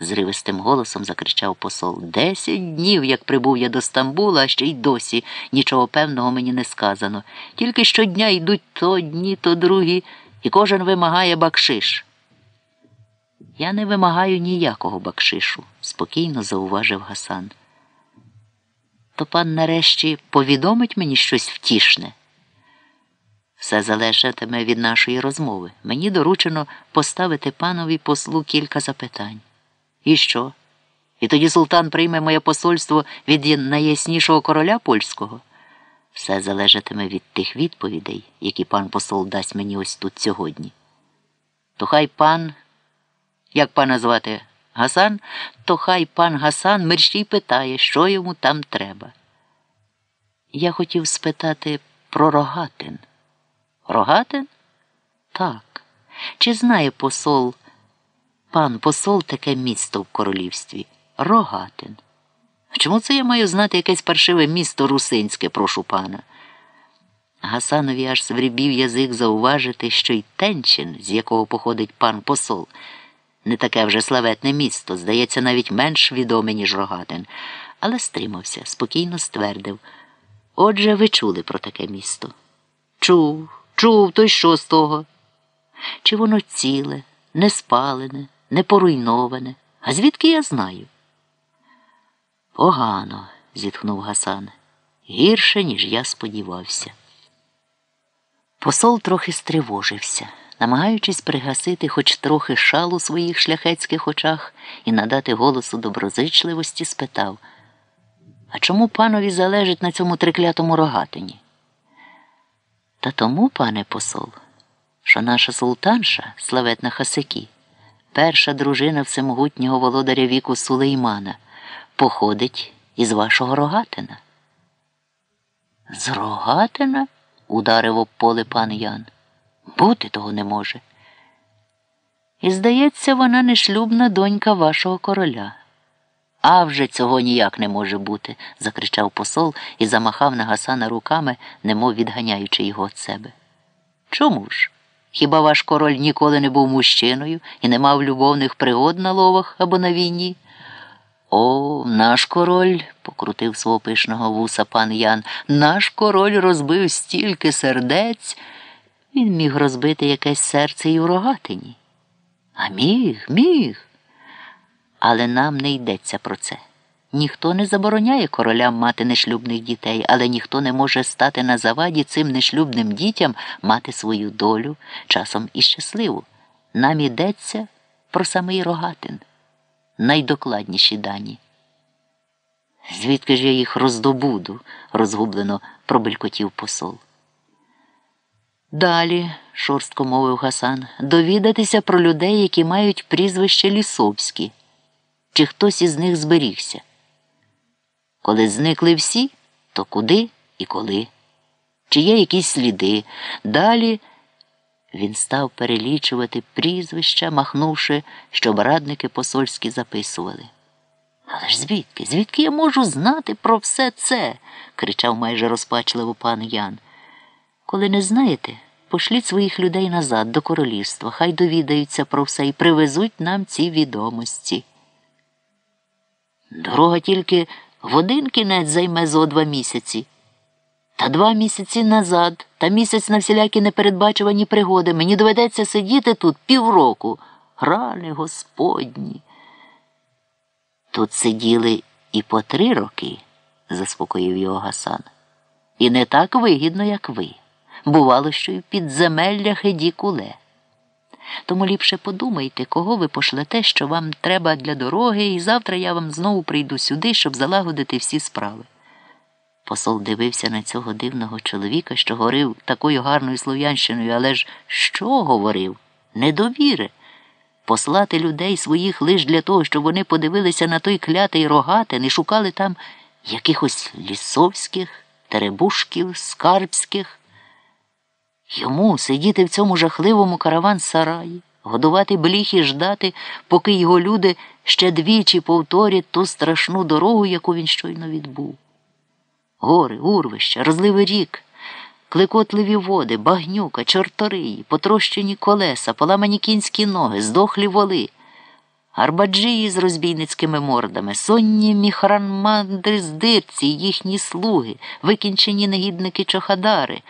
зривистим голосом закричав посол. Десять днів, як прибув я до Стамбула, а ще й досі нічого певного мені не сказано. Тільки щодня йдуть то одні, то другі, і кожен вимагає бакшиш. Я не вимагаю ніякого бакшишу, спокійно зауважив Гасан. То пан нарешті повідомить мені щось втішне. Все залежатиме від нашої розмови. Мені доручено поставити панові послу кілька запитань. І що? І тоді султан прийме моє посольство від найяснішого короля польського? Все залежатиме від тих відповідей, які пан посол дасть мені ось тут сьогодні. То хай пан, як пана звати Гасан, то хай пан Гасан мерщій питає, що йому там треба. Я хотів спитати про рогатин. Рогатин? Так. Чи знає посол, пан посол таке місто в королівстві? Рогатин. Чому це я маю знати якесь паршиве місто русинське, прошу пана? Гасанові аж сврібів язик зауважити, що й Тенчин, з якого походить пан посол, не таке вже славетне місто, здається, навіть менш відоме, ніж Рогатин, але стримався, спокійно ствердив. Отже, ви чули про таке місто? Чув, чув, то й що з того? Чи воно ціле, не спалене, не поруйноване? А звідки я знаю? Погано, зітхнув Гасан. Гірше, ніж я сподівався. Посол трохи стривожився, намагаючись пригасити хоч трохи шал у своїх шляхетських очах і надати голосу доброзичливості, спитав А чому панові залежить на цьому триклятому рогатині? Та тому, пане посол, що наша султанша, славетна Хасикі, перша дружина всемогутнього володаря віку Сулеймана, походить із вашого рогатина. З рогатина? ударив об поле пан Ян. Бути того не може. І, здається, вона нешлюбна донька вашого короля. А вже цього ніяк не може бути, закричав посол і замахав на Гасана руками, немов відганяючи його від себе. Чому ж? Хіба ваш король ніколи не був мужчиною і не мав любовних пригод на ловах або на війні? О, наш король, покрутив свого пишного вуса пан Ян, наш король розбив стільки сердець. Він міг розбити якесь серце і у рогатині. А міг, міг. Але нам не йдеться про це. Ніхто не забороняє королям мати нешлюбних дітей, але ніхто не може стати на заваді цим нешлюбним дітям мати свою долю, часом і щасливу. Нам йдеться про самий рогатин найдокладніші дані. Звідки ж я їх роздобуду? розгублено пробелькотів посол. Далі, шорстко мовив Гасан, довідатися про людей, які мають прізвище Лісовські, чи хтось із них зберігся. Коли зникли всі, то куди і коли? Чи є якісь сліди? Далі. Він став перелічувати прізвища, махнувши, щоб радники посольські записували. Але ж звідки? Звідки я можу знати про все це? кричав майже розпачливо пан Ян. Коли не знаєте, пошліть своїх людей назад до королівства, хай довідаються про все і привезуть нам ці відомості. Дорога тільки в один кінець займе зо два місяці. Та два місяці назад, та місяць на всілякі непередбачувані пригоди. Мені доведеться сидіти тут півроку. Рани господні. Тут сиділи і по три роки, заспокоїв його Гасан. І не так вигідно, як ви. Бувало, що й в підземеллях іді куле. Тому ліпше подумайте, кого ви пошлете, що вам треба для дороги, і завтра я вам знову прийду сюди, щоб залагодити всі справи. Посол дивився на цього дивного чоловіка, що говорив такою гарною слов'янщиною, але ж що говорив? Недовіри. Послати людей своїх лиш для того, щоб вони подивилися на той клятий рогатин і шукали там якихось лісовських, теребушків, скарбських. Йому сидіти в цьому жахливому караван сараї, годувати бліх і ждати, поки його люди ще двічі повторять ту страшну дорогу, яку він щойно відбув гори, урвища, розливий рік, клекотливі води, багнюка, чорториї, потрощені колеса, поламані кінські ноги, здохлі воли. Арбаджії з розбійницькими мордами, сонні міхранмандри здирці, їхні слуги, викінчені негідники чохадари.